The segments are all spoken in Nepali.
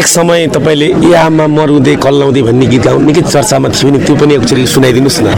एक समय तपाईँले यामा मरुँदै कल्लाउँदै भन्ने गीत गाउँ निकै चर्चामा थियो नि त्यो पनि एकचोटि सुनाइदिनुहोस् न।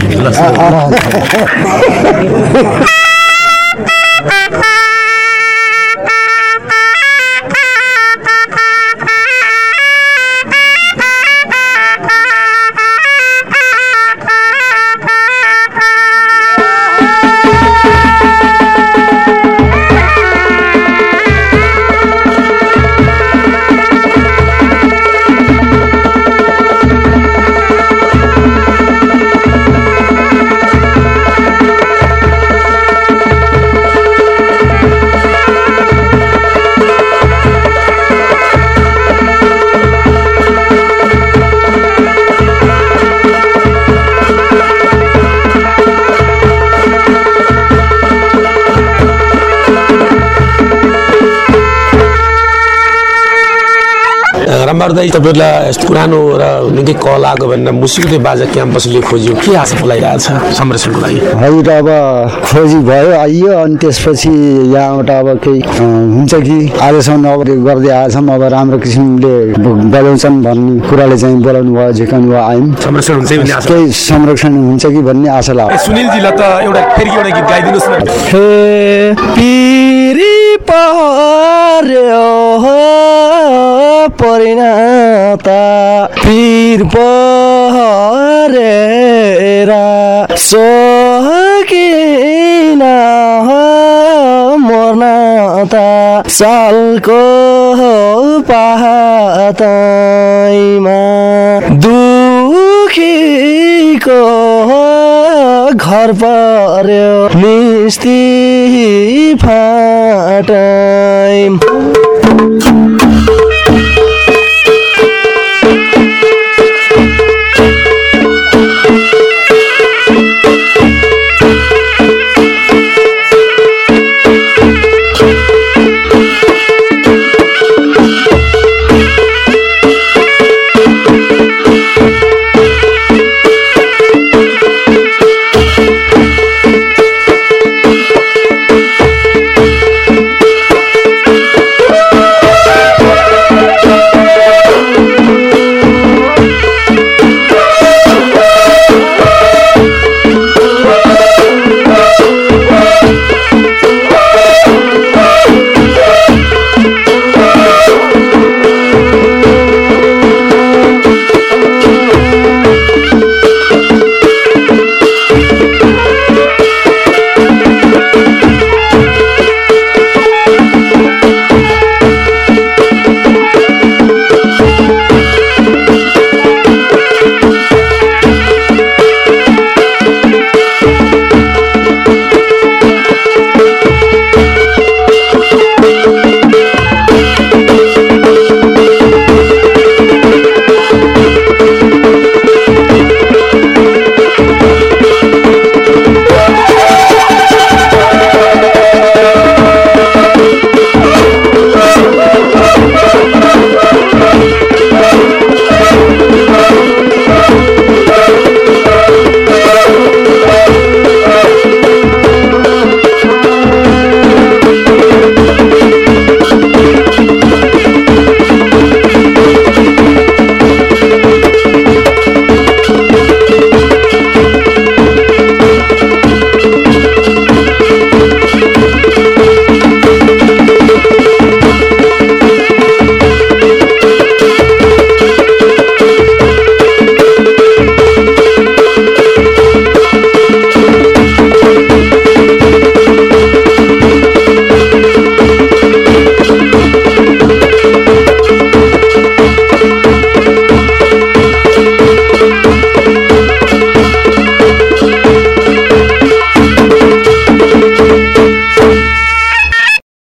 रामबार दाई तपाईँलाई यस्तो पुरानो र निकै कल आएको भनेर मुसिकुटे बाजा क्याम्पसले खोज्यो। के आशा बोलाइरहेछ संरक्षणको लागि? हजुर अब खोजी भयो आइयो अनि त्यसपछि यहाँबाट अब केही हुन्छ कि आजसम्म अब गर्दै आएछौँ अब राम्रो किसिमले ब- बजाउँछन् भन्ने कुराले चाहिँ बोलाउनु भयो झिकाउनु भयो आयौँ संरक्षण हुन्छ केही संरक्षण हुन्छ कि भन्ने आशा ए, लाग्यो सुनिलजीलाई त एउटा फेरि एउटा गीत गाइदिनुहोस् न। हे पिरी पर्यो परिणता। पिर परेर सकिन मर्न त सालको पातैमा दुखीको घर पर्यो मिस्ती फाटै